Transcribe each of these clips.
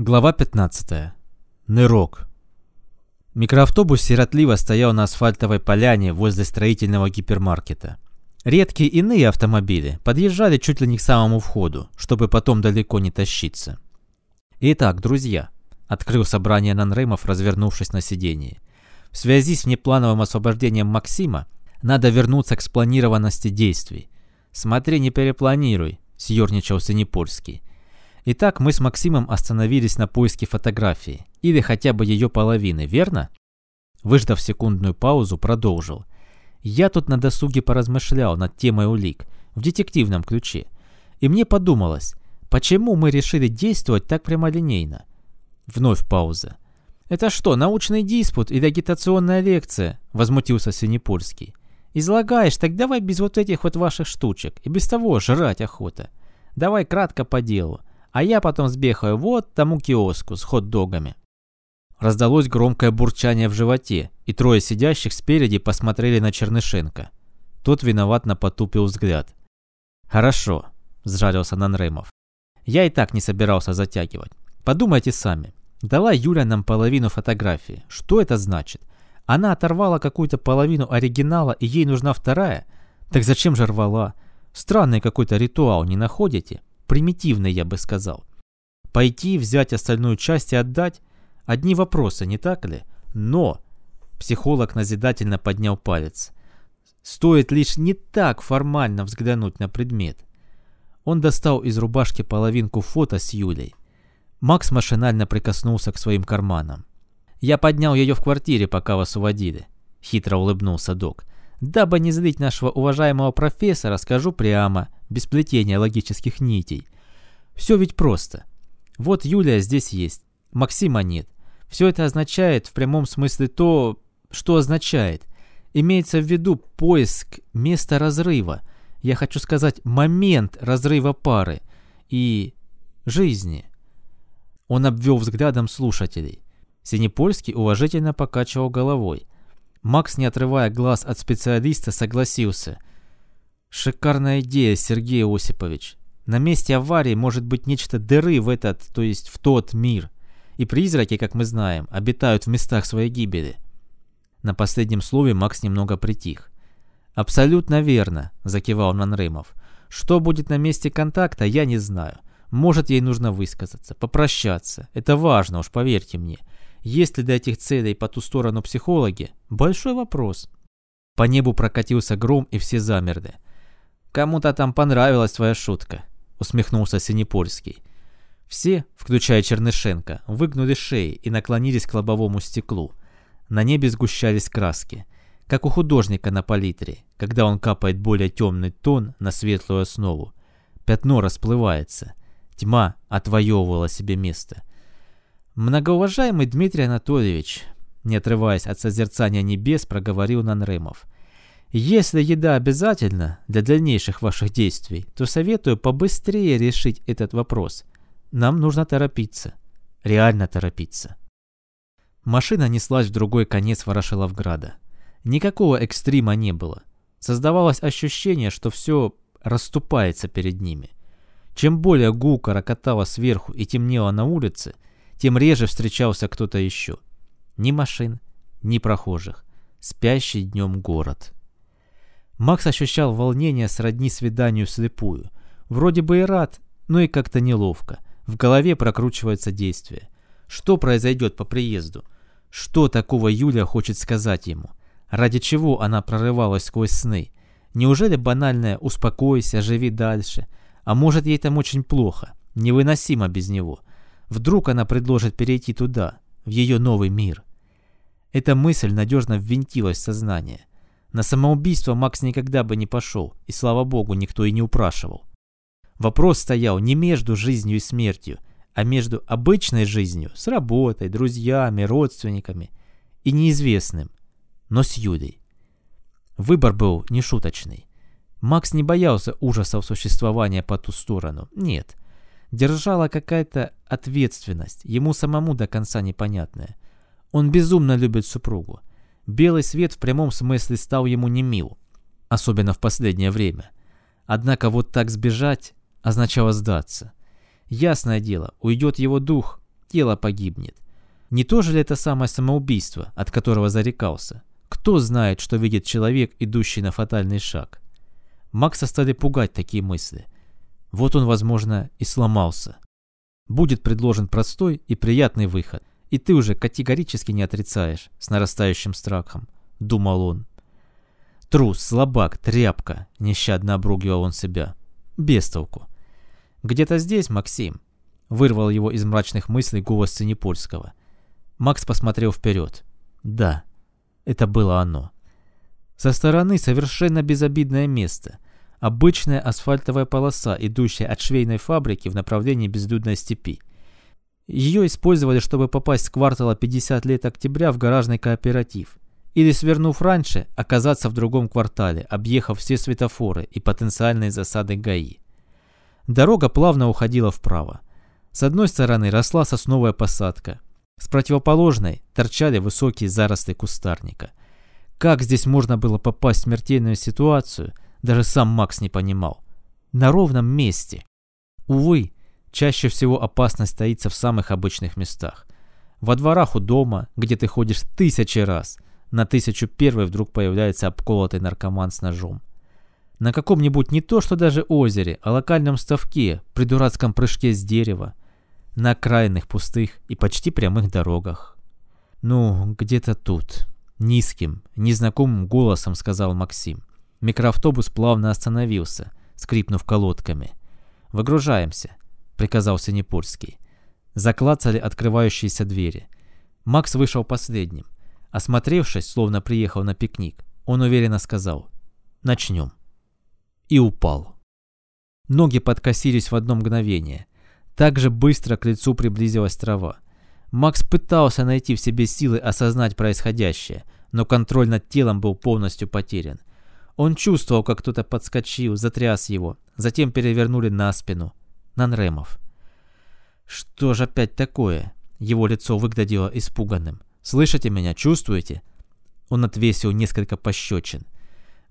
Глава 15. Нырок. Микроавтобус сиротливо стоял на асфальтовой поляне возле строительного гипермаркета. Редкие иные автомобили подъезжали чуть ли не к самому входу, чтобы потом далеко не тащиться. «Итак, друзья», — открыл собрание нанремов, развернувшись на сиденье. «В связи с внеплановым освобождением Максима надо вернуться к спланированности действий. Смотри, не перепланируй», — съерничал Синепольский. Итак, мы с Максимом остановились на поиске фотографии, или хотя бы ее половины, верно? Выждав секундную паузу, продолжил. Я тут на досуге поразмышлял над темой улик, в детективном ключе. И мне подумалось, почему мы решили действовать так прямолинейно? Вновь пауза. «Это что, научный диспут или агитационная лекция?» – возмутился Синепольский. «Излагаешь, так давай без вот этих вот ваших штучек. И без того жрать охота. Давай кратко по делу а я потом сбегаю вот тому киоску с хот-догами. Раздалось громкое бурчание в животе, и трое сидящих спереди посмотрели на Чернышенко. Тот виноватно потупил взгляд. «Хорошо», – сжалился Нанремов. «Я и так не собирался затягивать. Подумайте сами. Дала Юля нам половину фотографии. Что это значит? Она оторвала какую-то половину оригинала, и ей нужна вторая? Так зачем же рвала? Странный какой-то ритуал, не находите?» Примитивный, я бы сказал. Пойти, взять остальную часть и отдать – одни вопросы, не так ли? Но, психолог назидательно поднял палец, стоит лишь не так формально взглянуть на предмет. Он достал из рубашки половинку фото с Юлей. Макс машинально прикоснулся к своим карманам. «Я поднял ее в квартире, пока вас уводили», – хитро улыбнулся док. «Дабы не злить нашего уважаемого профессора, скажу прямо – без плетения логических нитей. Все ведь просто. Вот Юлия здесь есть, Максима нет. Все это означает в прямом смысле то, что означает. Имеется в виду поиск места разрыва. Я хочу сказать момент разрыва пары и жизни. Он обвел взглядом слушателей. Синепольский уважительно покачивал головой. Макс, не отрывая глаз от специалиста, согласился. Шикарная идея, Сергей Осипович. На месте аварии может быть нечто дыры в этот, то есть в тот мир. И призраки, как мы знаем, обитают в местах своей гибели. На последнем слове Макс немного притих. «Абсолютно верно», – закивал Нанрымов. «Что будет на месте контакта, я не знаю. Может, ей нужно высказаться, попрощаться. Это важно, уж поверьте мне. Есть ли до этих целей по ту сторону психологи? Большой вопрос». По небу прокатился гром, и все замерли. «Кому-то там понравилась твоя шутка», — усмехнулся Синепольский. Все, включая Чернышенко, выгнули шеи и наклонились к лобовому стеклу. На небе сгущались краски, как у художника на палитре, когда он капает более темный тон на светлую основу. Пятно расплывается. Тьма отвоевывала себе место. «Многоуважаемый Дмитрий Анатольевич», не отрываясь от созерцания небес, проговорил Нанремов – если еда обязательна для дальнейших ваших действий, то советую побыстрее решить этот вопрос. Нам нужно торопиться. Реально торопиться. Машина неслась в другой конец Ворошиловграда. Никакого экстрима не было. Создавалось ощущение, что все расступается перед ними. Чем более гулко рокотало сверху и темнело на улице, тем реже встречался кто-то еще. Ни машин, ни прохожих. Спящий днем город. Макс ощущал волнение сродни свиданию слепую. Вроде бы и рад, но и как-то неловко. В голове прокручивается действие. Что произойдет по приезду? Что такого Юля хочет сказать ему? Ради чего она прорывалась сквозь сны? Неужели банальное «успокойся, живи дальше»? А может ей там очень плохо, невыносимо без него? Вдруг она предложит перейти туда, в ее новый мир? Эта мысль надежно ввинтилась в сознание. На самоубийство Макс никогда бы не пошел, и слава богу, никто и не упрашивал. Вопрос стоял не между жизнью и смертью, а между обычной жизнью, с работой, друзьями, родственниками и неизвестным, но с Юлей. Выбор был нешуточный. Макс не боялся ужасов существования по ту сторону, нет. Держала какая-то ответственность, ему самому до конца непонятная. Он безумно любит супругу. Белый свет в прямом смысле стал ему не мил, особенно в последнее время. Однако вот так сбежать означало сдаться. Ясное дело, уйдет его дух, тело погибнет. Не то же ли это самое самоубийство, от которого зарекался? Кто знает, что видит человек, идущий на фатальный шаг? Макса стали пугать такие мысли. Вот он, возможно, и сломался. Будет предложен простой и приятный выход, и ты уже категорически не отрицаешь с нарастающим страхом, думал он. Трус, слабак, тряпка, нещадно обругивал он себя. Без толку. Где-то здесь, Максим, вырвал его из мрачных мыслей голос Синепольского. Макс посмотрел вперед. Да, это было оно. Со стороны совершенно безобидное место. Обычная асфальтовая полоса, идущая от швейной фабрики в направлении безлюдной степи. Ее использовали, чтобы попасть с квартала 50 лет октября в гаражный кооператив. Или, свернув раньше, оказаться в другом квартале, объехав все светофоры и потенциальные засады ГАИ. Дорога плавно уходила вправо. С одной стороны росла сосновая посадка, с противоположной торчали высокие заросли кустарника. Как здесь можно было попасть в смертельную ситуацию, даже сам Макс не понимал. На ровном месте. Увы, чаще всего опасность стоится в самых обычных местах. Во дворах у дома, где ты ходишь тысячи раз, на тысячу первый вдруг появляется обколотый наркоман с ножом. На каком-нибудь не то что даже озере, а локальном ставке, при дурацком прыжке с дерева – на окраинных пустых и почти прямых дорогах. «Ну, где-то тут», — низким, незнакомым голосом сказал Максим. Микроавтобус плавно остановился, скрипнув колодками. «Выгружаемся», — приказал Синепольский. Заклацали открывающиеся двери. Макс вышел последним. Осмотревшись, словно приехал на пикник, он уверенно сказал «Начнем». И упал. Ноги подкосились в одно мгновение. Так же быстро к лицу приблизилась трава. Макс пытался найти в себе силы осознать происходящее, но контроль над телом был полностью потерян. Он чувствовал, как кто-то подскочил, затряс его, затем перевернули на спину. Нанремов. «Что же опять такое?» Его лицо выглядело испуганным. «Слышите меня? Чувствуете?» Он отвесил несколько пощечин.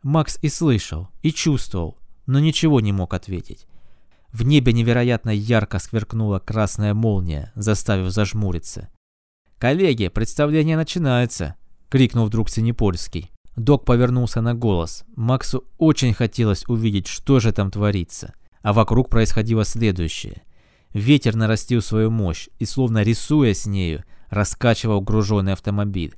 Макс и слышал, и чувствовал, но ничего не мог ответить. В небе невероятно ярко сверкнула красная молния, заставив зажмуриться. «Коллеги, представление начинается!» — крикнул вдруг Синепольский. Док повернулся на голос. Максу очень хотелось увидеть, что же там творится. А вокруг происходило следующее. Ветер нарастил свою мощь и, словно рисуя с нею, раскачивал груженный автомобиль.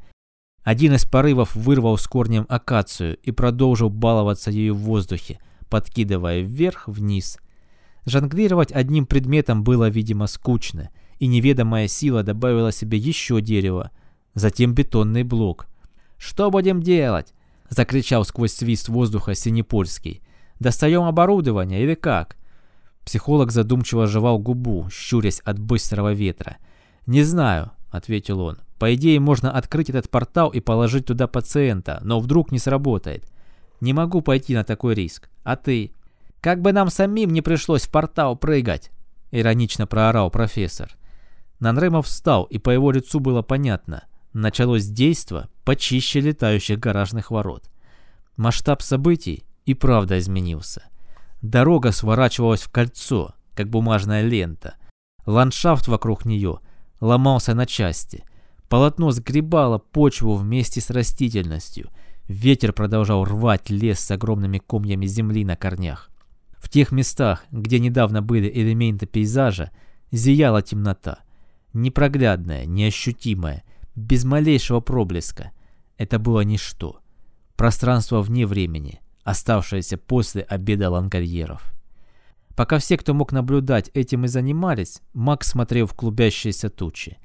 Один из порывов вырвал с корнем акацию и продолжил баловаться ею в воздухе, подкидывая вверх-вниз – Жонглировать одним предметом было, видимо, скучно, и неведомая сила добавила себе еще дерево, затем бетонный блок. «Что будем делать?» – закричал сквозь свист воздуха Синепольский. «Достаем оборудование или как?» Психолог задумчиво жевал губу, щурясь от быстрого ветра. «Не знаю», — ответил он. «По идее, можно открыть этот портал и положить туда пациента, но вдруг не сработает. Не могу пойти на такой риск. А ты?» «Как бы нам самим не пришлось в портал прыгать!» — иронично проорал профессор. Нанремов встал, и по его лицу было понятно. Началось действо почище летающих гаражных ворот. Масштаб событий и правда изменился. Дорога сворачивалась в кольцо, как бумажная лента. Ландшафт вокруг нее ломался на части. Полотно сгребало почву вместе с растительностью. Ветер продолжал рвать лес с огромными комьями земли на корнях. В тех местах, где недавно были элементы пейзажа, зияла темнота. Непроглядная, неощутимая, без малейшего проблеска. Это было ничто. Пространство вне времени, оставшееся после обеда лангольеров. Пока все, кто мог наблюдать, этим и занимались, Макс смотрел в клубящиеся тучи.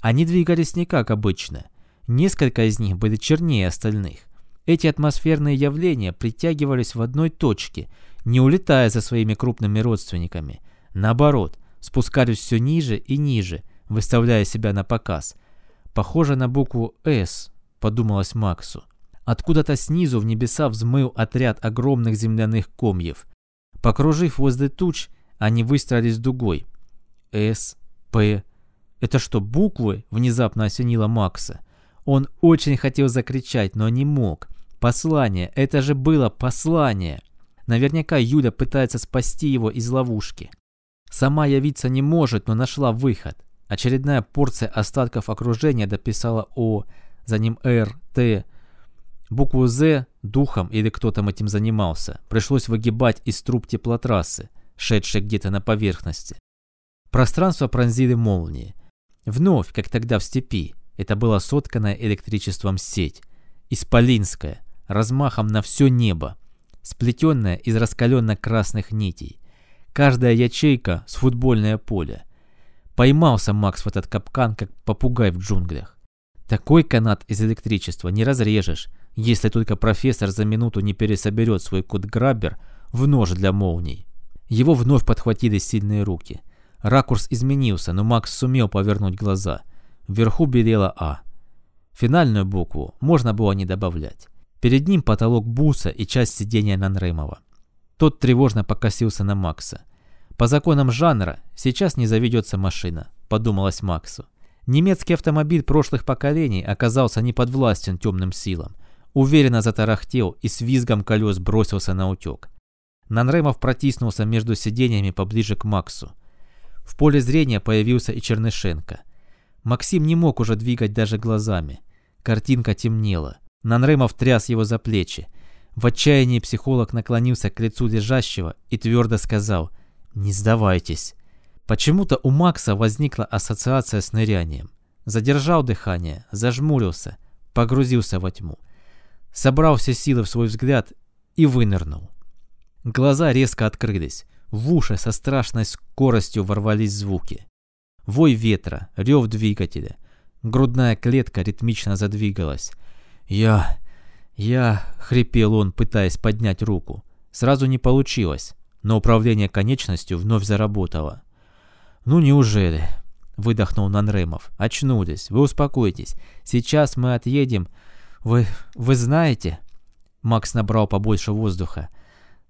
Они двигались не как обычно. Несколько из них были чернее остальных. Эти атмосферные явления притягивались в одной точке не улетая за своими крупными родственниками. Наоборот, спускались все ниже и ниже, выставляя себя на показ. Похоже на букву «С», подумалось Максу. Откуда-то снизу в небеса взмыл отряд огромных земляных комьев. Покружив возле туч, они выстроились дугой. «С», «П». Это что, буквы? Внезапно осенило Макса. Он очень хотел закричать, но не мог. Послание, это же было послание. Наверняка Юля пытается спасти его из ловушки. Сама явиться не может, но нашла выход. Очередная порция остатков окружения дописала О, за ним Р, Т. Букву З духом или кто там этим занимался пришлось выгибать из труб теплотрассы, шедшей где-то на поверхности. Пространство пронзили молнии. Вновь, как тогда в степи, это была сотканная электричеством сеть, исполинская, размахом на все небо, сплетенная из раскаленно-красных нитей. Каждая ячейка с футбольное поле. Поймался Макс в этот капкан, как попугай в джунглях. Такой канат из электричества не разрежешь, если только профессор за минуту не пересоберет свой код-граббер в нож для молний. Его вновь подхватили сильные руки. Ракурс изменился, но Макс сумел повернуть глаза. Вверху белела А. Финальную букву можно было не добавлять. Перед ним потолок буса и часть сидения Нанремова. Тот тревожно покосился на Макса. По законам жанра сейчас не заведется машина, подумалось Максу. Немецкий автомобиль прошлых поколений оказался не подвластен темным силам. Уверенно затарахтел и с визгом колес бросился на утек. Нанремов протиснулся между сиденьями поближе к Максу. В поле зрения появился и Чернышенко. Максим не мог уже двигать даже глазами. Картинка темнела. Нанремов тряс его за плечи. В отчаянии психолог наклонился к лицу лежащего и твердо сказал «Не сдавайтесь». Почему-то у Макса возникла ассоциация с нырянием. Задержал дыхание, зажмурился, погрузился во тьму. Собрал все силы в свой взгляд и вынырнул. Глаза резко открылись. В уши со страшной скоростью ворвались звуки. Вой ветра, рев двигателя. Грудная клетка ритмично задвигалась. «Я... я...» — хрипел он, пытаясь поднять руку. Сразу не получилось, но управление конечностью вновь заработало. «Ну неужели?» — выдохнул Нанремов. «Очнулись. Вы успокойтесь. Сейчас мы отъедем. Вы... вы знаете...» Макс набрал побольше воздуха.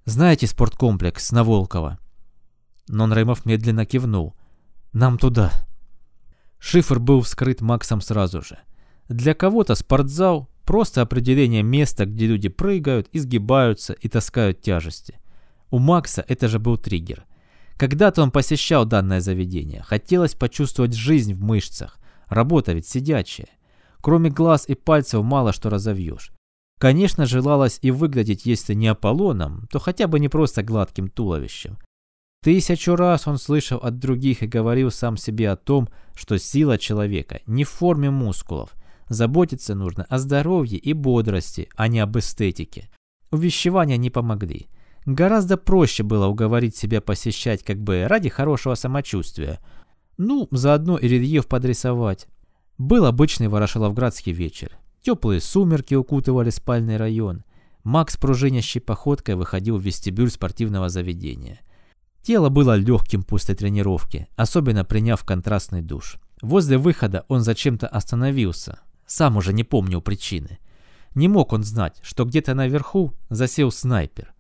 «Знаете спорткомплекс на Волково?» Нанремов медленно кивнул. «Нам туда». Шифр был вскрыт Максом сразу же. Для кого-то спортзал Просто определение места, где люди прыгают, изгибаются и таскают тяжести. У Макса это же был триггер. Когда-то он посещал данное заведение. Хотелось почувствовать жизнь в мышцах. Работа ведь сидячая. Кроме глаз и пальцев мало что разовьешь. Конечно, желалось и выглядеть, если не Аполлоном, то хотя бы не просто гладким туловищем. Тысячу раз он слышал от других и говорил сам себе о том, что сила человека не в форме мускулов – Заботиться нужно о здоровье и бодрости, а не об эстетике. Увещевания не помогли. Гораздо проще было уговорить себя посещать как бы ради хорошего самочувствия. Ну, заодно и рельеф подрисовать. Был обычный ворошиловградский вечер. Теплые сумерки укутывали спальный район. Макс пружинящей походкой выходил в вестибюль спортивного заведения. Тело было легким после тренировки, особенно приняв контрастный душ. Возле выхода он зачем-то остановился, сам уже не помнил причины. Не мог он знать, что где-то наверху засел снайпер.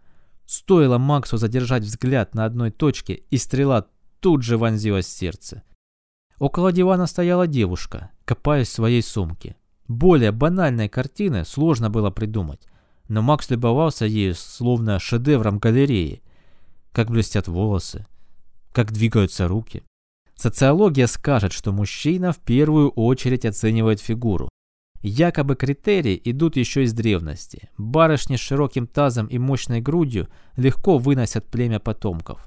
Стоило Максу задержать взгляд на одной точке, и стрела тут же вонзилась в сердце. Около дивана стояла девушка, копаясь в своей сумке. Более банальной картины сложно было придумать, но Макс любовался ею словно шедевром галереи. Как блестят волосы, как двигаются руки. Социология скажет, что мужчина в первую очередь оценивает фигуру. Якобы критерии идут еще из древности. Барышни с широким тазом и мощной грудью легко выносят племя потомков.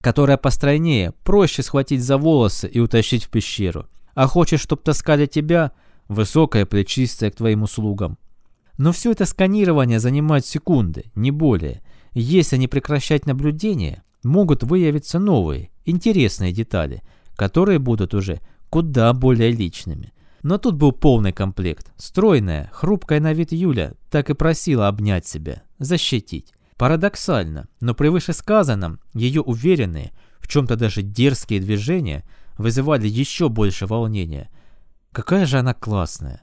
Которая постройнее, проще схватить за волосы и утащить в пещеру. А хочешь, чтоб таскали тебя, высокая, плечистая к твоим услугам. Но все это сканирование занимает секунды, не более. Если не прекращать наблюдение, могут выявиться новые, интересные детали, которые будут уже куда более личными. Но тут был полный комплект. Стройная, хрупкая на вид Юля так и просила обнять себя, защитить. Парадоксально, но при вышесказанном ее уверенные, в чем-то даже дерзкие движения вызывали еще больше волнения. Какая же она классная.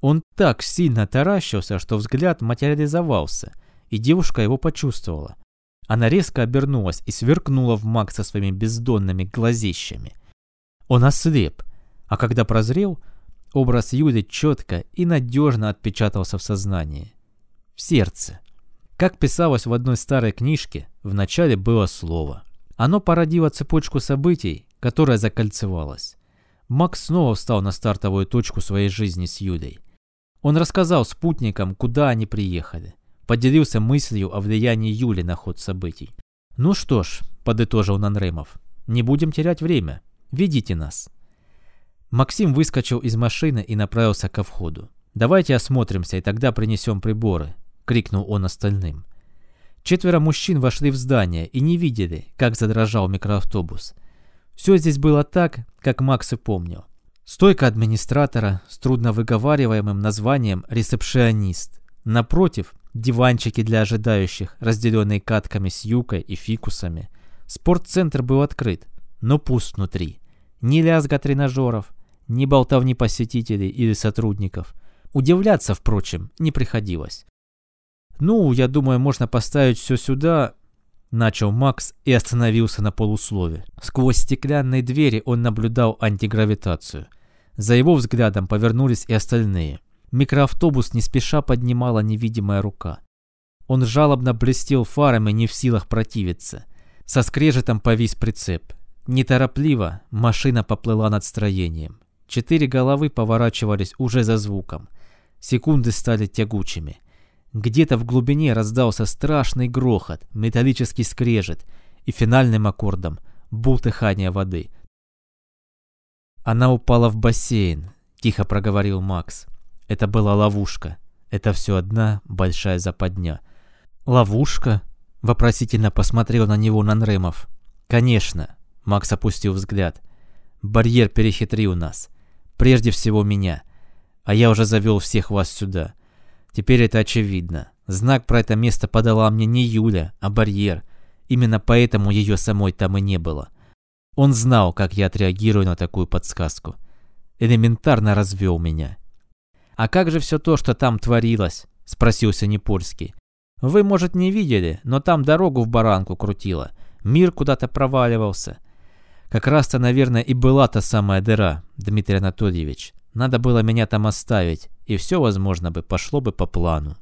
Он так сильно таращился, что взгляд материализовался, и девушка его почувствовала. Она резко обернулась и сверкнула в Макса своими бездонными глазищами. Он ослеп, а когда прозрел, Образ Юли четко и надежно отпечатался в сознании. В сердце. Как писалось в одной старой книжке, в начале было слово. Оно породило цепочку событий, которая закольцевалась. Макс снова встал на стартовую точку своей жизни с Юлей. Он рассказал спутникам, куда они приехали. Поделился мыслью о влиянии Юли на ход событий. «Ну что ж», — подытожил Нанремов, — «не будем терять время. Ведите нас». Максим выскочил из машины и направился ко входу. «Давайте осмотримся, и тогда принесем приборы», — крикнул он остальным. Четверо мужчин вошли в здание и не видели, как задрожал микроавтобус. Все здесь было так, как Макс и помнил. Стойка администратора с трудно выговариваемым названием «ресепшионист». Напротив – диванчики для ожидающих, разделенные катками с юкой и фикусами. Спортцентр был открыт, но пуст внутри. Ни лязга тренажеров, ни болтовни посетителей или сотрудников. Удивляться, впрочем, не приходилось. «Ну, я думаю, можно поставить все сюда», — начал Макс и остановился на полуслове. Сквозь стеклянные двери он наблюдал антигравитацию. За его взглядом повернулись и остальные. Микроавтобус не спеша поднимала невидимая рука. Он жалобно блестел фарами, не в силах противиться. Со скрежетом повис прицеп. Неторопливо машина поплыла над строением. Четыре головы поворачивались уже за звуком. Секунды стали тягучими. Где-то в глубине раздался страшный грохот, металлический скрежет и финальным аккордом – бултыхание воды. «Она упала в бассейн», – тихо проговорил Макс. «Это была ловушка. Это все одна большая западня». «Ловушка?» – вопросительно посмотрел на него Нанремов. «Конечно», – Макс опустил взгляд. «Барьер перехитрил нас. Прежде всего меня. А я уже завел всех вас сюда. Теперь это очевидно. Знак про это место подала мне не Юля, а барьер. Именно поэтому ее самой там и не было. Он знал, как я отреагирую на такую подсказку. Элементарно развел меня. «А как же все то, что там творилось?» – спросил Синепольский. «Вы, может, не видели, но там дорогу в баранку крутило. Мир куда-то проваливался. Как раз-то, наверное, и была та самая дыра, Дмитрий Анатольевич. Надо было меня там оставить, и все, возможно, бы пошло бы по плану.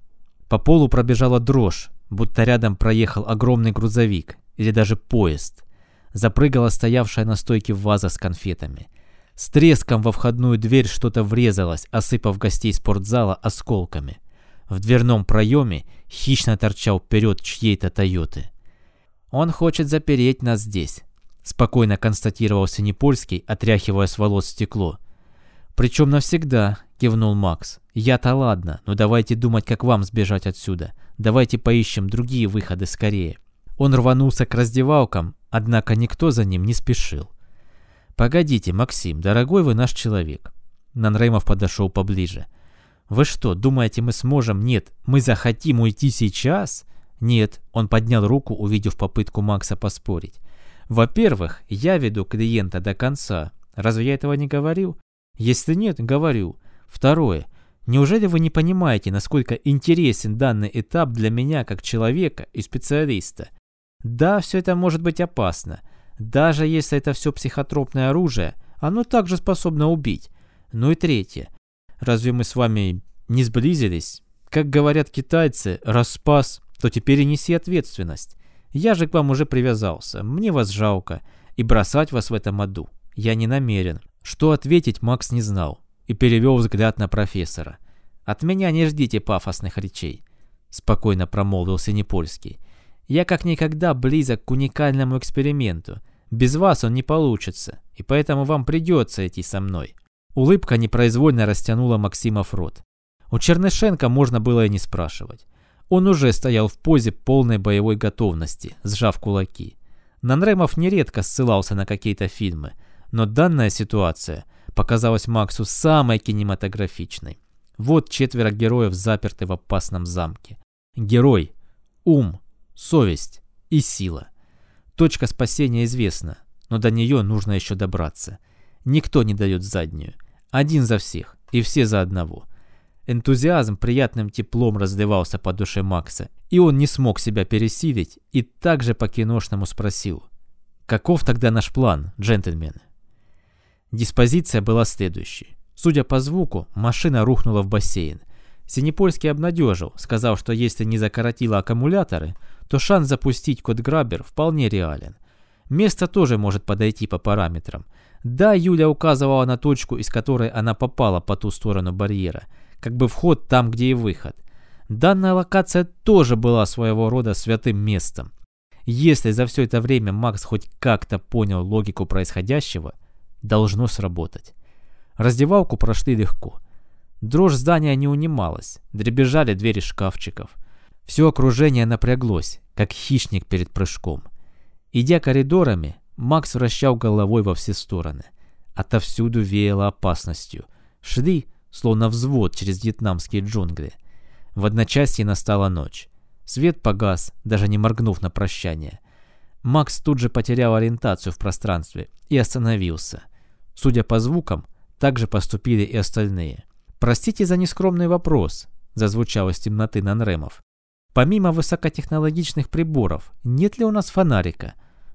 По полу пробежала дрожь, будто рядом проехал огромный грузовик или даже поезд. Запрыгала стоявшая на стойке ваза с конфетами. С треском во входную дверь что-то врезалось, осыпав гостей спортзала осколками. В дверном проеме хищно торчал вперед чьей-то Тойоты. «Он хочет запереть нас здесь», — спокойно констатировал Синепольский, отряхивая с волос стекло. «Причем навсегда», — кивнул Макс. «Я-то ладно, но давайте думать, как вам сбежать отсюда. Давайте поищем другие выходы скорее». Он рванулся к раздевалкам, однако никто за ним не спешил. «Погодите, Максим, дорогой вы наш человек». Нанреймов подошел поближе. «Вы что, думаете, мы сможем? Нет, мы захотим уйти сейчас?» «Нет», — он поднял руку, увидев попытку Макса поспорить. «Во-первых, я веду клиента до конца. Разве я этого не говорил? Если нет, говорю. Второе. Неужели вы не понимаете, насколько интересен данный этап для меня как человека и специалиста? Да, все это может быть опасно. Даже если это все психотропное оружие, оно также способно убить. Ну и третье. Разве мы с вами не сблизились? Как говорят китайцы, раз спас, то теперь и неси ответственность. Я же к вам уже привязался, мне вас жалко, и бросать вас в этом аду я не намерен. Что ответить Макс не знал и перевел взгляд на профессора. «От меня не ждите пафосных речей», — спокойно промолвил Синепольский. «Я как никогда близок к уникальному эксперименту. Без вас он не получится, и поэтому вам придется идти со мной». Улыбка непроизвольно растянула Максимов рот. У Чернышенко можно было и не спрашивать. Он уже стоял в позе полной боевой готовности, сжав кулаки. Нанремов нередко ссылался на какие-то фильмы — но данная ситуация показалась Максу самой кинематографичной. Вот четверо героев заперты в опасном замке. Герой, ум, совесть и сила. Точка спасения известна, но до нее нужно еще добраться. Никто не дает заднюю. Один за всех и все за одного. Энтузиазм приятным теплом разливался по душе Макса, и он не смог себя пересилить и также по-киношному спросил. «Каков тогда наш план, джентльмены?» Диспозиция была следующей. Судя по звуку, машина рухнула в бассейн. Синепольский обнадежил, сказав, что если не закоротило аккумуляторы, то шанс запустить код Грабер вполне реален. Место тоже может подойти по параметрам. Да, Юля указывала на точку, из которой она попала по ту сторону барьера. Как бы вход там, где и выход. Данная локация тоже была своего рода святым местом. Если за все это время Макс хоть как-то понял логику происходящего, должно сработать. Раздевалку прошли легко. Дрожь здания не унималась, дребезжали двери шкафчиков. Все окружение напряглось, как хищник перед прыжком. Идя коридорами, Макс вращал головой во все стороны. Отовсюду веяло опасностью. Шли, словно взвод через вьетнамские джунгли. В одночасье настала ночь. Свет погас, даже не моргнув на прощание. Макс тут же потерял ориентацию в пространстве и остановился. Судя по звукам, так же поступили и остальные. «Простите за нескромный вопрос», – зазвучал из темноты Нанремов. «Помимо высокотехнологичных приборов, нет ли у нас фонарика?»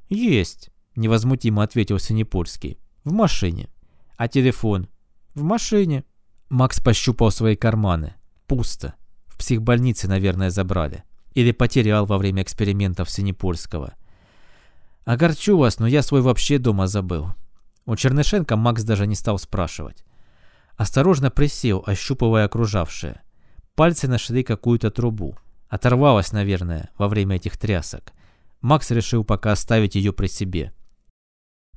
«Есть», — невозмутимо ответил Синепольский. «В машине». «А телефон?» «В машине». Макс пощупал свои карманы. Пусто. В психбольнице, наверное, забрали. Или потерял во время экспериментов Синепольского. «Огорчу вас, но я свой вообще дома забыл». У Чернышенко Макс даже не стал спрашивать. Осторожно присел, ощупывая окружавшее. Пальцы нашли какую-то трубу. Оторвалась, наверное, во время этих трясок. Макс решил пока оставить ее при себе.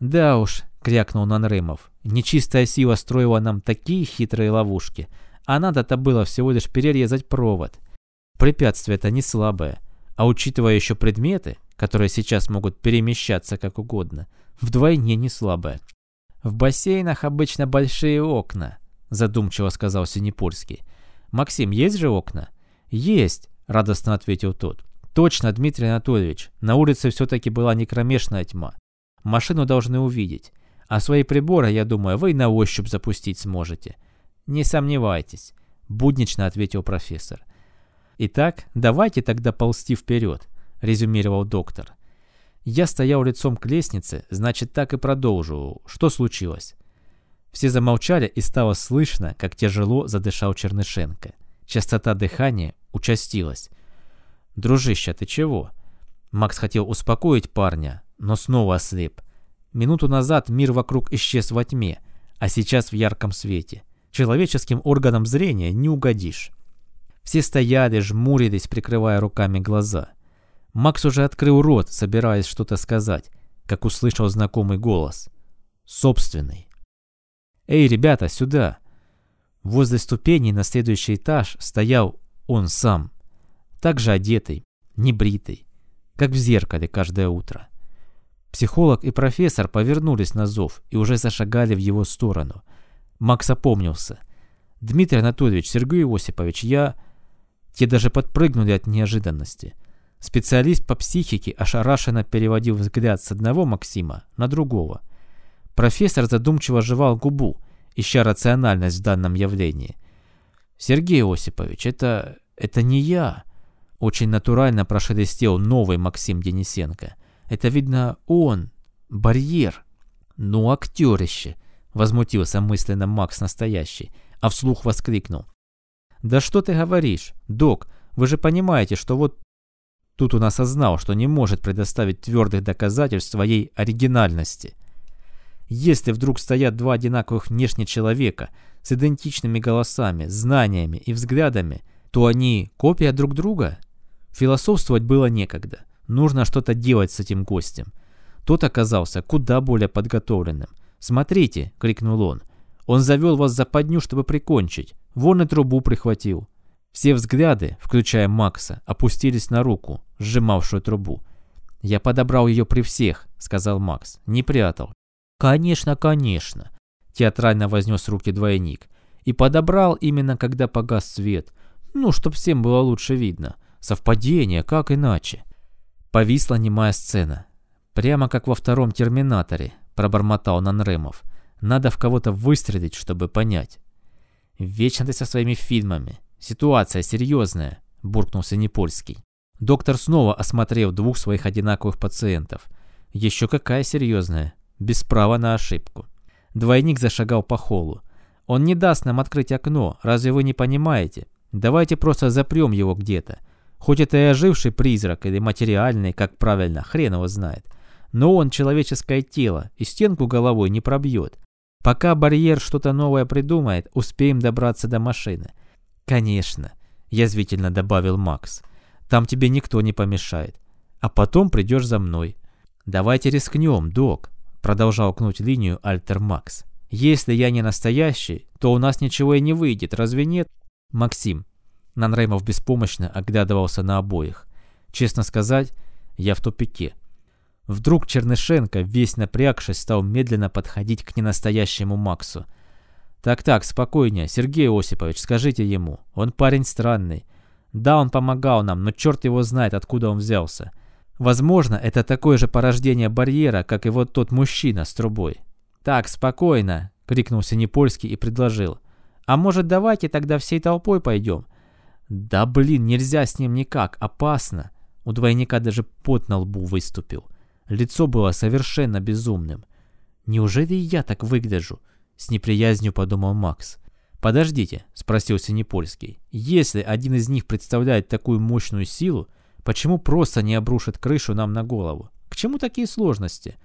«Да уж», — крякнул Нанрымов, — «нечистая сила строила нам такие хитрые ловушки, а надо-то было всего лишь перерезать провод. Препятствие-то не слабое, а учитывая еще предметы, которые сейчас могут перемещаться как угодно, вдвойне не слабое. В бассейнах обычно большие окна», — задумчиво сказал Синепольский. «Максим, есть же окна?» «Есть», — радостно ответил тот. Точно, Дмитрий Анатольевич, на улице все-таки была не кромешная тьма. Машину должны увидеть. А свои приборы, я думаю, вы на ощупь запустить сможете. Не сомневайтесь, буднично ответил профессор. Итак, давайте тогда ползти вперед, резюмировал доктор. Я стоял лицом к лестнице, значит так и продолжу. Что случилось? Все замолчали и стало слышно, как тяжело задышал Чернышенко. Частота дыхания участилась. «Дружище, ты чего?» Макс хотел успокоить парня, но снова ослеп. Минуту назад мир вокруг исчез во тьме, а сейчас в ярком свете. Человеческим органам зрения не угодишь. Все стояли, жмурились, прикрывая руками глаза. Макс уже открыл рот, собираясь что-то сказать, как услышал знакомый голос. Собственный. «Эй, ребята, сюда!» Возле ступеней на следующий этаж стоял он сам также одетый, небритый, как в зеркале каждое утро. Психолог и профессор повернулись на зов и уже зашагали в его сторону. Макс опомнился. «Дмитрий Анатольевич, Сергей Осипович, я...» Те даже подпрыгнули от неожиданности. Специалист по психике ошарашенно переводил взгляд с одного Максима на другого. Профессор задумчиво жевал губу, ища рациональность в данном явлении. «Сергей Осипович, это... это не я. Очень натурально прошелестел новый Максим Денисенко. Это видно он, барьер. Ну, актерище, возмутился мысленно Макс настоящий, а вслух воскликнул. Да что ты говоришь, док, вы же понимаете, что вот Тут он осознал, что не может предоставить твердых доказательств своей оригинальности. Если вдруг стоят два одинаковых внешне человека с идентичными голосами, знаниями и взглядами, то они копия друг друга? Философствовать было некогда. Нужно что-то делать с этим гостем. Тот оказался куда более подготовленным. «Смотрите!» — крикнул он. «Он завел вас за подню, чтобы прикончить. Вон и трубу прихватил». Все взгляды, включая Макса, опустились на руку, сжимавшую трубу. «Я подобрал ее при всех», — сказал Макс. «Не прятал». «Конечно, конечно», — театрально вознес руки двойник. «И подобрал именно, когда погас свет. Ну, чтоб всем было лучше видно. Совпадение, как иначе? Повисла немая сцена. Прямо как во втором «Терминаторе», пробормотал Нанремов. Надо в кого-то выстрелить, чтобы понять. Вечно ты со своими фильмами. Ситуация серьезная, буркнулся Непольский. Доктор снова осмотрел двух своих одинаковых пациентов. Еще какая серьезная, без права на ошибку. Двойник зашагал по холлу. Он не даст нам открыть окно, разве вы не понимаете? Давайте просто запрем его где-то. Хоть это и оживший призрак или материальный, как правильно, хрен его знает. Но он человеческое тело и стенку головой не пробьет. Пока барьер что-то новое придумает, успеем добраться до машины. Конечно, язвительно добавил Макс. Там тебе никто не помешает. А потом придешь за мной. Давайте рискнем, док, продолжал кнуть линию Альтер Макс. Если я не настоящий, то у нас ничего и не выйдет, разве нет? Максим. Нанреймов беспомощно оглядывался на обоих. Честно сказать, я в тупике. Вдруг Чернышенко, весь напрягшись, стал медленно подходить к ненастоящему Максу. «Так-так, спокойнее, Сергей Осипович, скажите ему. Он парень странный. Да, он помогал нам, но черт его знает, откуда он взялся. Возможно, это такое же порождение барьера, как и вот тот мужчина с трубой». «Так, спокойно!» — крикнул Синепольский и предложил. «А может, давайте тогда всей толпой пойдем?» «Да блин, нельзя с ним никак, опасно!» У двойника даже пот на лбу выступил. Лицо было совершенно безумным. «Неужели я так выгляжу?» — с неприязнью подумал Макс. «Подождите», — спросил Синепольский. «Если один из них представляет такую мощную силу, почему просто не обрушит крышу нам на голову? К чему такие сложности?»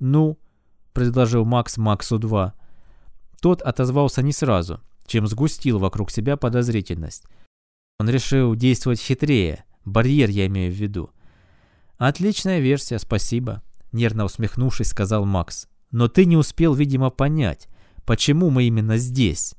«Ну», — предложил Макс Максу-2. Тот отозвался не сразу, чем сгустил вокруг себя подозрительность. Он решил действовать хитрее, барьер я имею в виду. «Отличная версия, спасибо», — нервно усмехнувшись, сказал Макс. «Но ты не успел, видимо, понять, почему мы именно здесь.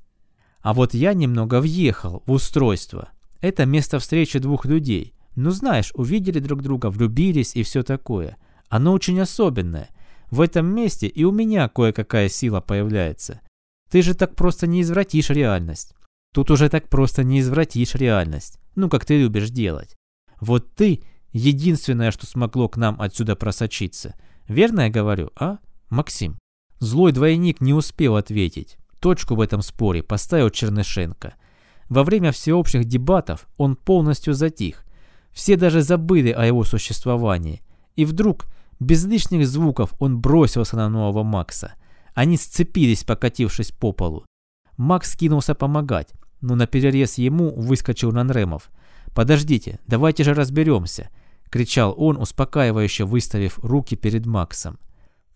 А вот я немного въехал в устройство. Это место встречи двух людей. Ну знаешь, увидели друг друга, влюбились и все такое. Оно очень особенное. В этом месте и у меня кое-какая сила появляется. Ты же так просто не извратишь реальность. Тут уже так просто не извратишь реальность. Ну, как ты любишь делать. Вот ты единственное, что смогло к нам отсюда просочиться. Верно я говорю, а, Максим? Злой двойник не успел ответить. Точку в этом споре поставил Чернышенко. Во время всеобщих дебатов он полностью затих. Все даже забыли о его существовании. И вдруг, без лишних звуков, он бросился на нового Макса. Они сцепились, покатившись по полу. Макс кинулся помогать, но на перерез ему выскочил Нанремов. «Подождите, давайте же разберемся», — кричал он, успокаивающе выставив руки перед Максом.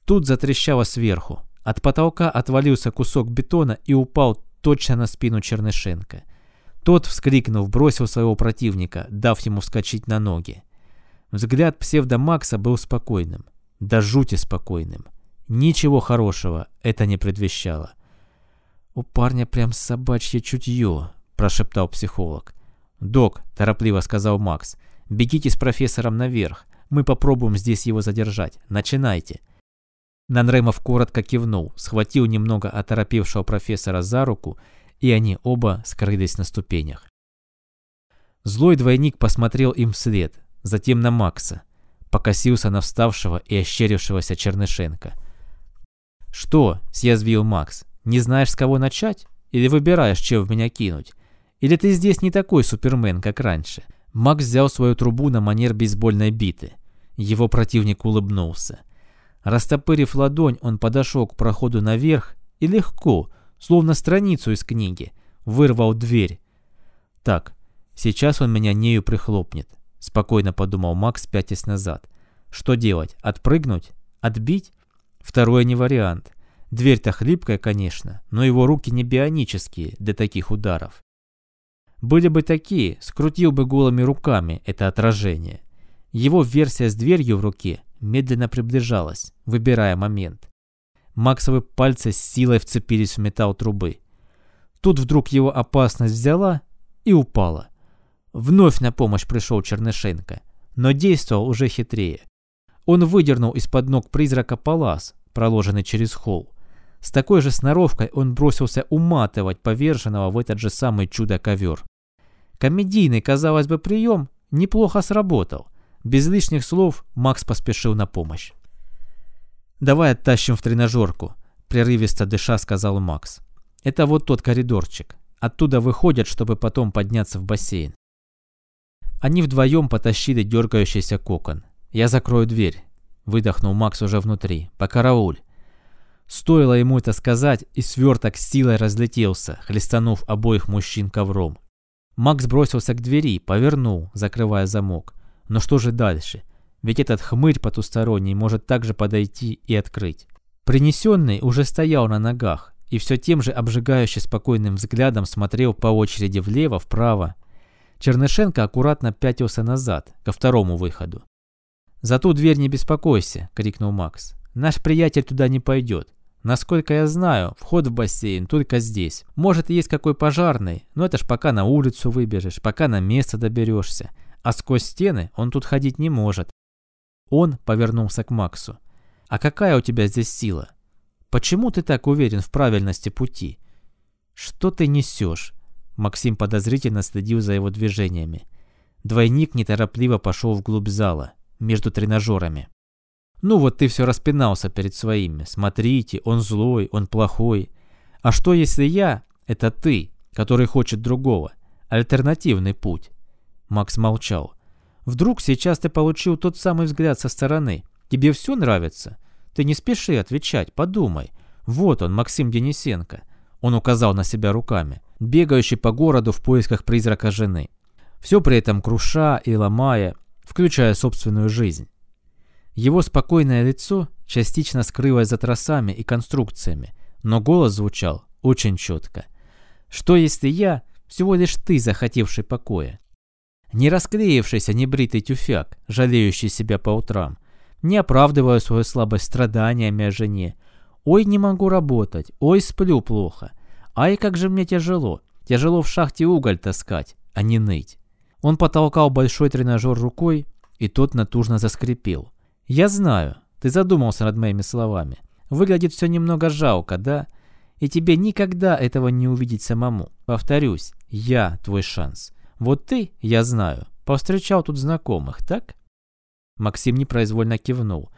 Тут затрещало сверху. От потолка отвалился кусок бетона и упал точно на спину Чернышенко. Тот, вскрикнув, бросил своего противника, дав ему вскочить на ноги. Взгляд псевдо-Макса был спокойным. До жути спокойным. Ничего хорошего это не предвещало. «У парня прям собачье чутье», – прошептал психолог. «Док», – торопливо сказал Макс, – «бегите с профессором наверх. Мы попробуем здесь его задержать. Начинайте». Нанремов коротко кивнул, схватил немного оторопевшего профессора за руку, и они оба скрылись на ступенях. Злой двойник посмотрел им вслед, затем на Макса, покосился на вставшего и ощерившегося Чернышенко. «Что?» – съязвил Макс. «Не знаешь, с кого начать? Или выбираешь, чем в меня кинуть? Или ты здесь не такой супермен, как раньше?» Макс взял свою трубу на манер бейсбольной биты. Его противник улыбнулся. Растопырив ладонь, он подошел к проходу наверх и легко, словно страницу из книги, вырвал дверь. «Так, сейчас он меня нею прихлопнет», — спокойно подумал Макс, пятясь назад. «Что делать? Отпрыгнуть? Отбить? Второе не вариант. Дверь-то хлипкая, конечно, но его руки не бионические для таких ударов. Были бы такие, скрутил бы голыми руками это отражение. Его версия с дверью в руке медленно приближалась, выбирая момент. Максовы пальцы с силой вцепились в металл трубы. Тут вдруг его опасность взяла и упала. Вновь на помощь пришел Чернышенко, но действовал уже хитрее. Он выдернул из-под ног призрака палас, проложенный через холл. С такой же сноровкой он бросился уматывать поверженного в этот же самый чудо-ковер. Комедийный, казалось бы, прием неплохо сработал. Без лишних слов Макс поспешил на помощь. «Давай оттащим в тренажерку», — прерывисто дыша сказал Макс. «Это вот тот коридорчик. Оттуда выходят, чтобы потом подняться в бассейн». Они вдвоем потащили дергающийся кокон. «Я закрою дверь», — выдохнул Макс уже внутри. «Покарауль». Стоило ему это сказать, и сверток с силой разлетелся, хлестанув обоих мужчин ковром. Макс бросился к двери, повернул, закрывая замок. Но что же дальше? ведь этот хмырь потусторонний может также подойти и открыть. Принесенный уже стоял на ногах и все тем же обжигающе спокойным взглядом смотрел по очереди влево, вправо. Чернышенко аккуратно пятился назад, ко второму выходу. «За ту дверь не беспокойся!» — крикнул Макс. «Наш приятель туда не пойдет. Насколько я знаю, вход в бассейн только здесь. Может, есть какой пожарный, но это ж пока на улицу выбежишь, пока на место доберешься. А сквозь стены он тут ходить не может». Он повернулся к Максу. «А какая у тебя здесь сила? Почему ты так уверен в правильности пути?» «Что ты несешь?» Максим подозрительно следил за его движениями. Двойник неторопливо пошел вглубь зала между тренажерами. Ну вот ты все распинался перед своими. Смотрите, он злой, он плохой. А что если я — это ты, который хочет другого? Альтернативный путь. Макс молчал. Вдруг сейчас ты получил тот самый взгляд со стороны. Тебе все нравится? Ты не спеши отвечать, подумай. Вот он, Максим Денисенко. Он указал на себя руками, бегающий по городу в поисках призрака жены. Все при этом круша и ломая, включая собственную жизнь. Его спокойное лицо частично скрылось за тросами и конструкциями, но голос звучал очень четко. «Что если я всего лишь ты, захотевший покоя? Не расклеившийся небритый тюфяк, жалеющий себя по утрам, не оправдывая свою слабость страданиями о жене. Ой, не могу работать, ой, сплю плохо. Ай, как же мне тяжело, тяжело в шахте уголь таскать, а не ныть. Он потолкал большой тренажер рукой, и тот натужно заскрипел. «Я знаю, ты задумался над моими словами. Выглядит все немного жалко, да? И тебе никогда этого не увидеть самому. Повторюсь, я твой шанс. Вот ты, я знаю, повстречал тут знакомых, так?» Максим непроизвольно кивнул.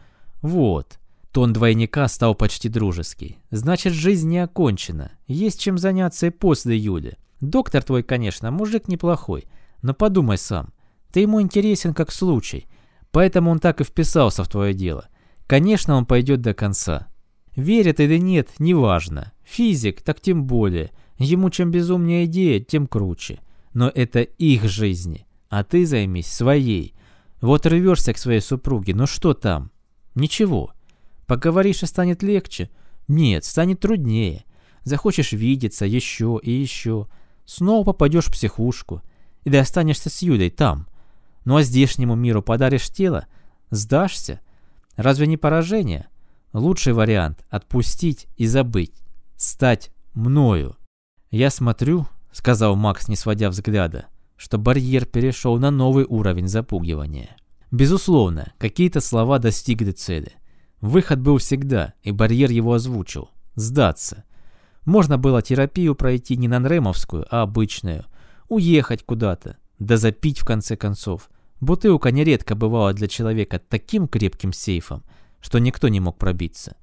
«Вот». Тон двойника стал почти дружеский. «Значит, жизнь не окончена. Есть чем заняться и после Юли. Доктор твой, конечно, мужик неплохой. Но подумай сам, ты ему интересен как случай, поэтому он так и вписался в твое дело. Конечно, он пойдет до конца. Верит или нет, неважно. Физик, так тем более. Ему чем безумнее идея, тем круче. Но это их жизни, а ты займись своей. Вот рвешься к своей супруге, ну что там? Ничего. Поговоришь и станет легче? Нет, станет труднее. Захочешь видеться еще и еще. Снова попадешь в психушку или останешься с Юлей там. А здешнему миру подаришь тело? Сдашься? Разве не поражение? Лучший вариант – отпустить и забыть. Стать мною. Я смотрю, сказал Макс, не сводя взгляда, что барьер перешел на новый уровень запугивания. Безусловно, какие-то слова достигли цели. Выход был всегда, и барьер его озвучил. Сдаться. Можно было терапию пройти не нанремовскую, а обычную, уехать куда-то, да запить в конце концов. Бутылка нередко бывала для человека таким крепким сейфом, что никто не мог пробиться.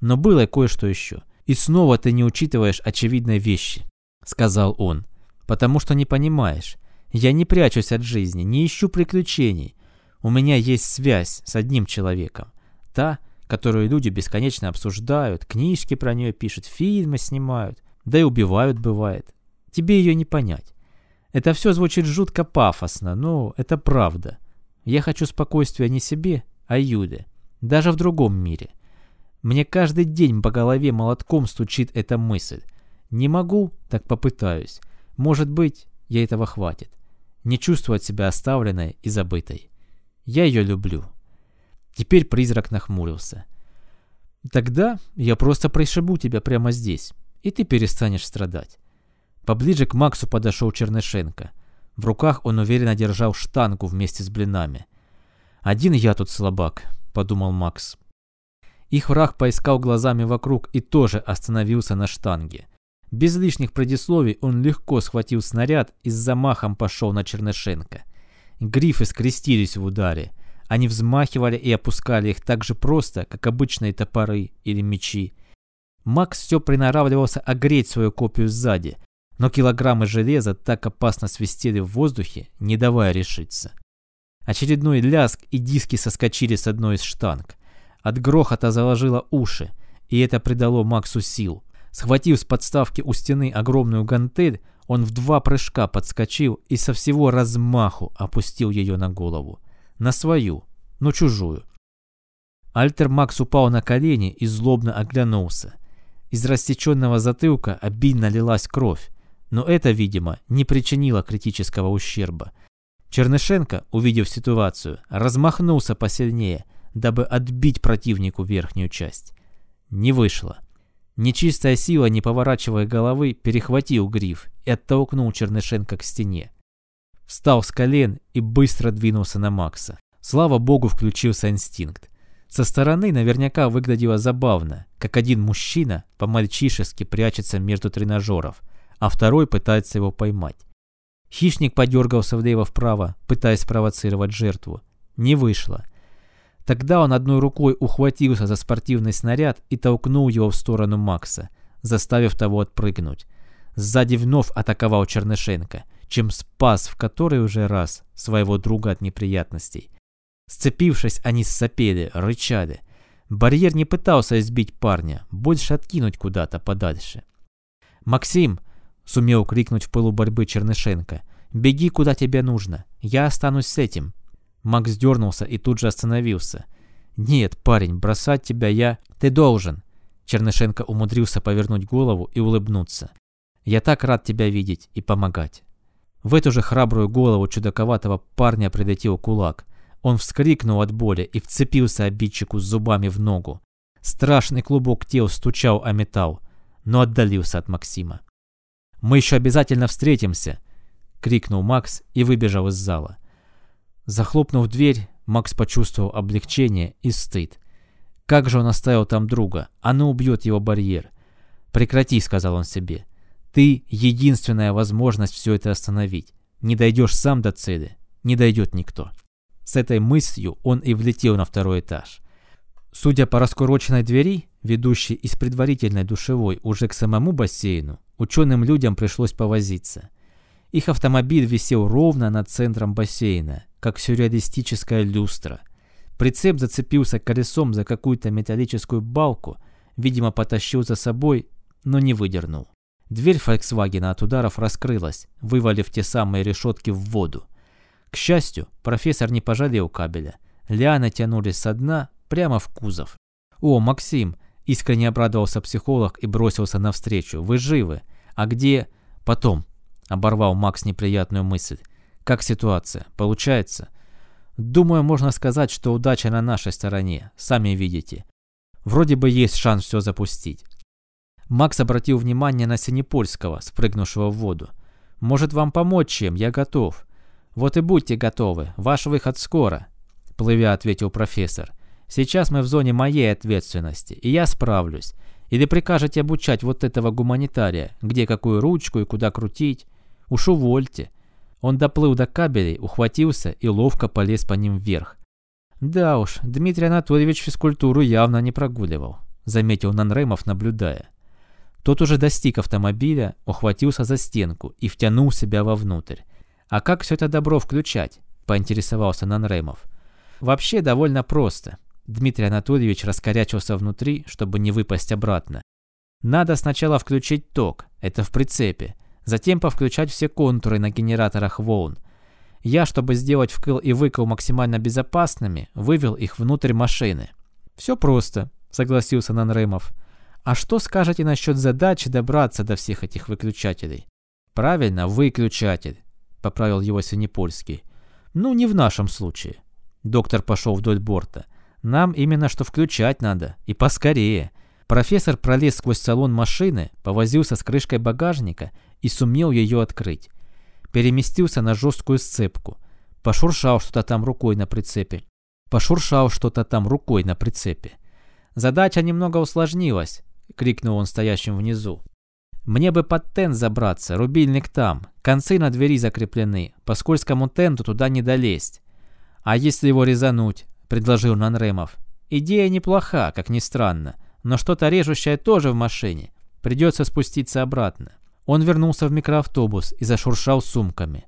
Но было кое-что еще. И снова ты не учитываешь очевидной вещи, сказал он, потому что не понимаешь. Я не прячусь от жизни, не ищу приключений. У меня есть связь с одним человеком. Та, которую люди бесконечно обсуждают, книжки про нее пишут, фильмы снимают, да и убивают бывает. Тебе ее не понять. Это все звучит жутко пафосно, но это правда. Я хочу спокойствия не себе, а Юле. Даже в другом мире. Мне каждый день по голове молотком стучит эта мысль. Не могу, так попытаюсь. Может быть, ей этого хватит. Не чувствовать себя оставленной и забытой. Я ее люблю. Теперь призрак нахмурился. Тогда я просто пришибу тебя прямо здесь, и ты перестанешь страдать. Поближе к Максу подошел Чернышенко. В руках он уверенно держал штангу вместе с блинами. «Один я тут слабак», — подумал Макс. Их враг поискал глазами вокруг и тоже остановился на штанге. Без лишних предисловий он легко схватил снаряд и с замахом пошел на Чернышенко. Грифы скрестились в ударе. Они взмахивали и опускали их так же просто, как обычные топоры или мечи. Макс все приноравливался огреть свою копию сзади, но килограммы железа так опасно свистели в воздухе, не давая решиться. Очередной ляск и диски соскочили с одной из штанг. От грохота заложило уши, и это придало Максу сил. Схватив с подставки у стены огромную гантель, он в два прыжка подскочил и со всего размаху опустил ее на голову. На свою, но чужую. Альтер Макс упал на колени и злобно оглянулся. Из рассеченного затылка обильно лилась кровь, но это, видимо, не причинило критического ущерба. Чернышенко, увидев ситуацию, размахнулся посильнее, дабы отбить противнику верхнюю часть. Не вышло. Нечистая сила, не поворачивая головы, перехватил гриф и оттолкнул Чернышенко к стене. Встал с колен и быстро двинулся на Макса. Слава богу, включился инстинкт. Со стороны наверняка выглядело забавно, как один мужчина по-мальчишески прячется между тренажеров, а второй пытается его поймать. Хищник подергался влево-вправо, пытаясь спровоцировать жертву. Не вышло. Тогда он одной рукой ухватился за спортивный снаряд и толкнул его в сторону Макса, заставив того отпрыгнуть. Сзади вновь атаковал Чернышенко, чем спас в который уже раз своего друга от неприятностей. Сцепившись, они сопели, рычали. Барьер не пытался избить парня, больше откинуть куда-то подальше. «Максим!» — сумел крикнуть в пылу борьбы Чернышенко. «Беги, куда тебе нужно. Я останусь с этим». Макс дернулся и тут же остановился. «Нет, парень, бросать тебя я... Ты должен!» Чернышенко умудрился повернуть голову и улыбнуться. «Я так рад тебя видеть и помогать». В эту же храбрую голову чудаковатого парня прилетел кулак. Он вскрикнул от боли и вцепился обидчику с зубами в ногу. Страшный клубок тел стучал о металл, но отдалился от Максима. «Мы еще обязательно встретимся!» — крикнул Макс и выбежал из зала. Захлопнув дверь, Макс почувствовал облегчение и стыд. Как же он оставил там друга? Оно убьет его барьер. «Прекрати», — сказал он себе. «Ты — единственная возможность все это остановить. Не дойдешь сам до цели, не дойдет никто». С этой мыслью он и влетел на второй этаж. Судя по раскуроченной двери, ведущей из предварительной душевой уже к самому бассейну, ученым людям пришлось повозиться. Их автомобиль висел ровно над центром бассейна, как сюрреалистическая люстра. Прицеп зацепился колесом за какую-то металлическую балку, видимо, потащил за собой, но не выдернул. Дверь Фольксвагена от ударов раскрылась, вывалив те самые решетки в воду. К счастью, профессор не пожалел кабеля. Лианы тянулись со дна прямо в кузов. «О, Максим!» – искренне обрадовался психолог и бросился навстречу. «Вы живы? А где...» «Потом», – оборвал Макс неприятную мысль. «Как ситуация? Получается?» «Думаю, можно сказать, что удача на нашей стороне, сами видите. Вроде бы есть шанс все запустить». Макс обратил внимание на Синепольского, спрыгнувшего в воду. «Может вам помочь чем? Я готов». «Вот и будьте готовы, ваш выход скоро», – плывя ответил профессор. «Сейчас мы в зоне моей ответственности, и я справлюсь. Или прикажете обучать вот этого гуманитария, где какую ручку и куда крутить? Уж увольте». Он доплыл до кабелей, ухватился и ловко полез по ним вверх. «Да уж, Дмитрий Анатольевич физкультуру явно не прогуливал», – заметил Нанремов, наблюдая. Тот уже достиг автомобиля, ухватился за стенку и втянул себя вовнутрь. «А как все это добро включать?» – поинтересовался Нанремов. «Вообще довольно просто». Дмитрий Анатольевич раскорячился внутри, чтобы не выпасть обратно. «Надо сначала включить ток, это в прицепе, затем повключать все контуры на генераторах волн. Я, чтобы сделать вкл и выкл максимально безопасными, вывел их внутрь машины». «Все просто», – согласился Нанремов. «А что скажете насчет задачи добраться до всех этих выключателей?» «Правильно, выключатель. — поправил его Синепольский. «Ну, не в нашем случае». Доктор пошел вдоль борта. «Нам именно что включать надо. И поскорее». Профессор пролез сквозь салон машины, повозился с крышкой багажника и сумел ее открыть. Переместился на жесткую сцепку. Пошуршал что-то там рукой на прицепе. Пошуршал что-то там рукой на прицепе. «Задача немного усложнилась», — крикнул он стоящим внизу. Мне бы под тент забраться, рубильник там. Концы на двери закреплены. По скользкому тенту туда не долезть. А если его резануть? Предложил Нанремов. Идея неплоха, как ни странно. Но что-то режущее тоже в машине. Придется спуститься обратно. Он вернулся в микроавтобус и зашуршал сумками.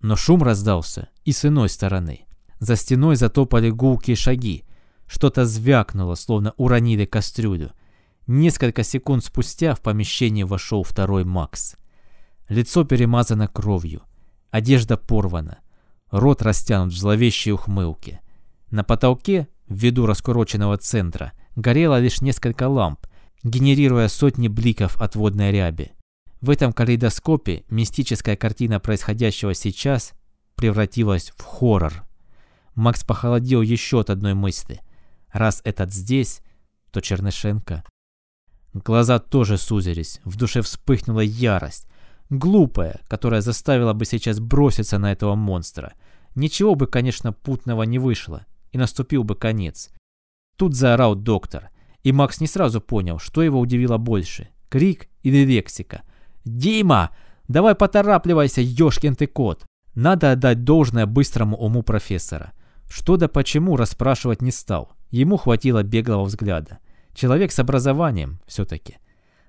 Но шум раздался и с иной стороны. За стеной затопали гулкие шаги. Что-то звякнуло, словно уронили кастрюлю. Несколько секунд спустя в помещение вошел второй Макс. Лицо перемазано кровью, одежда порвана, рот растянут в зловещей ухмылке. На потолке, ввиду раскуроченного центра, горело лишь несколько ламп, генерируя сотни бликов от водной ряби. В этом калейдоскопе мистическая картина происходящего сейчас превратилась в хоррор. Макс похолодел еще от одной мысли. Раз этот здесь, то Чернышенко. Глаза тоже сузились, в душе вспыхнула ярость. Глупая, которая заставила бы сейчас броситься на этого монстра. Ничего бы, конечно, путного не вышло, и наступил бы конец. Тут заорал доктор, и Макс не сразу понял, что его удивило больше – крик или лексика. «Дима, давай поторапливайся, ёшкин ты кот!» Надо отдать должное быстрому уму профессора. Что да почему расспрашивать не стал. Ему хватило беглого взгляда. Человек с образованием все-таки.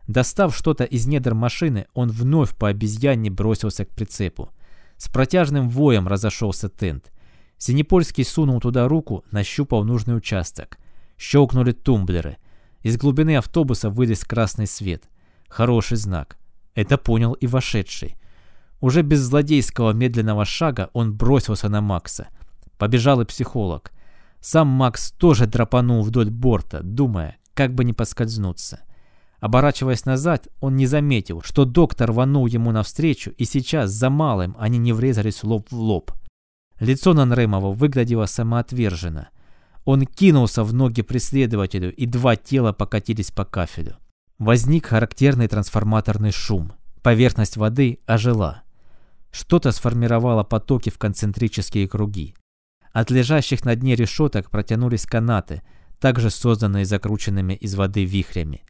Достав что-то из недр машины, он вновь по обезьяне бросился к прицепу. С протяжным воем разошелся тент. Синепольский сунул туда руку, нащупал нужный участок. Щелкнули тумблеры. Из глубины автобуса вылез красный свет. Хороший знак. Это понял и вошедший. Уже без злодейского медленного шага он бросился на Макса. Побежал и психолог. Сам Макс тоже драпанул вдоль борта, думая, как бы не поскользнуться. Оборачиваясь назад, он не заметил, что доктор рванул ему навстречу, и сейчас за малым они не врезались лоб в лоб. Лицо Нанремова выглядело самоотверженно. Он кинулся в ноги преследователю, и два тела покатились по кафелю. Возник характерный трансформаторный шум. Поверхность воды ожила. Что-то сформировало потоки в концентрические круги. От лежащих на дне решеток протянулись канаты, также созданные закрученными из воды вихрями.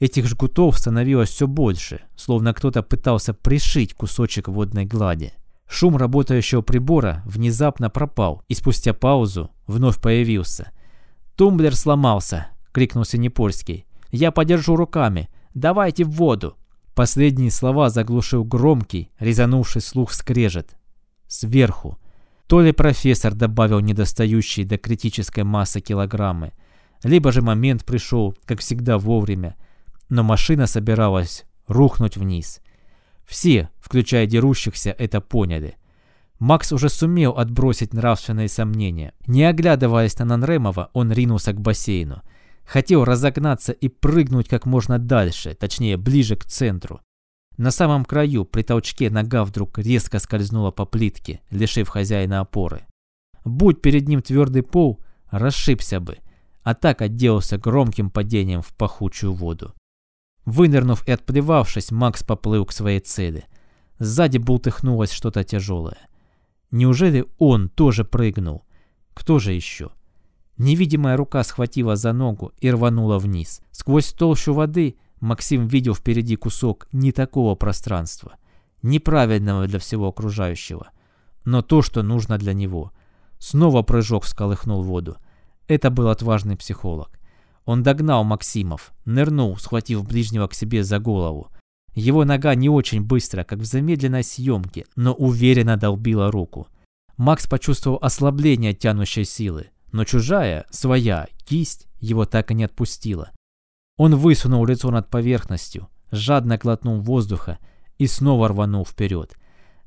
Этих жгутов становилось все больше, словно кто-то пытался пришить кусочек водной глади. Шум работающего прибора внезапно пропал и спустя паузу вновь появился. «Тумблер сломался!» — крикнул Синепольский. «Я подержу руками! Давайте в воду!» Последние слова заглушил громкий, резанувший слух скрежет. Сверху. То ли профессор добавил недостающие до критической массы килограммы, либо же момент пришел, как всегда, вовремя, но машина собиралась рухнуть вниз. Все, включая дерущихся, это поняли. Макс уже сумел отбросить нравственные сомнения. Не оглядываясь на Нанремова, он ринулся к бассейну. Хотел разогнаться и прыгнуть как можно дальше, точнее, ближе к центру. На самом краю, при толчке, нога вдруг резко скользнула по плитке, лишив хозяина опоры. Будь перед ним твердый пол, расшибся бы, а так отделался громким падением в пахучую воду. Вынырнув и отплевавшись, Макс поплыл к своей цели. Сзади бултыхнулось что-то тяжелое. Неужели он тоже прыгнул? Кто же еще? Невидимая рука схватила за ногу и рванула вниз. Сквозь толщу воды Максим видел впереди кусок не такого пространства, неправильного для всего окружающего, но то, что нужно для него. Снова прыжок всколыхнул воду. Это был отважный психолог. Он догнал Максимов, нырнул, схватив ближнего к себе за голову. Его нога не очень быстро, как в замедленной съемке, но уверенно долбила руку. Макс почувствовал ослабление тянущей силы, но чужая, своя, кисть его так и не отпустила. Он высунул лицо над поверхностью, жадно глотнул воздуха и снова рванул вперед.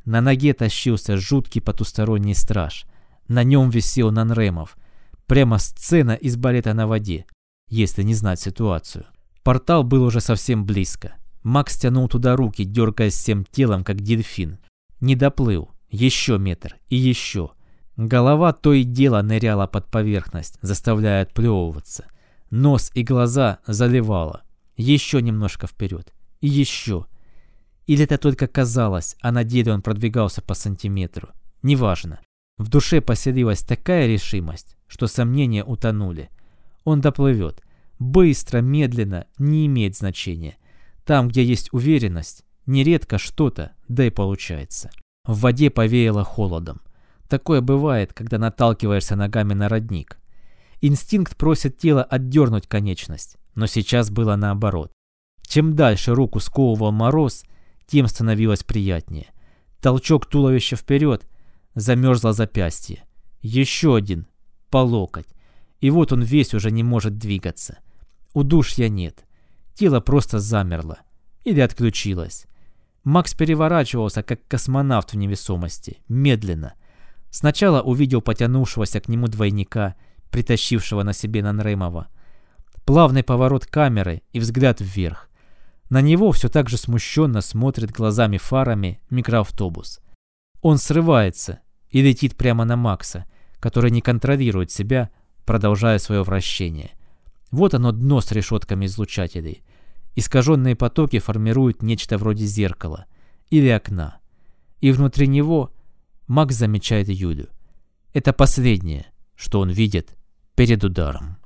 На ноге тащился жуткий потусторонний страж. На нем висел Нанремов. Прямо сцена из балета на воде, если не знать ситуацию. Портал был уже совсем близко. Макс тянул туда руки, дергаясь всем телом, как дельфин. Не доплыл. Еще метр. И еще. Голова то и дело ныряла под поверхность, заставляя отплевываться. Нос и глаза заливало. Еще немножко вперед. И еще. Или это только казалось, а на деле он продвигался по сантиметру. Неважно. В душе поселилась такая решимость, что сомнения утонули. Он доплывет. Быстро, медленно, не имеет значения. Там, где есть уверенность, нередко что-то, да и получается. В воде повеяло холодом. Такое бывает, когда наталкиваешься ногами на родник. Инстинкт просит тело отдернуть конечность, но сейчас было наоборот. Чем дальше руку сковывал мороз, тем становилось приятнее. Толчок туловища вперед, замерзло запястье. Еще один, по локоть. И вот он весь уже не может двигаться. Удушья нет. Тело просто замерло. Или отключилось. Макс переворачивался, как космонавт в невесомости. Медленно. Сначала увидел потянувшегося к нему двойника, притащившего на себе Нанремова. Плавный поворот камеры и взгляд вверх. На него все так же смущенно смотрит глазами-фарами микроавтобус. Он срывается и летит прямо на Макса, который не контролирует себя, продолжая свое вращение. Вот оно дно с решетками излучателей. Искаженные потоки формируют нечто вроде зеркала или окна. И внутри него Макс замечает Юлю. Это последнее, что он видит перед ударом.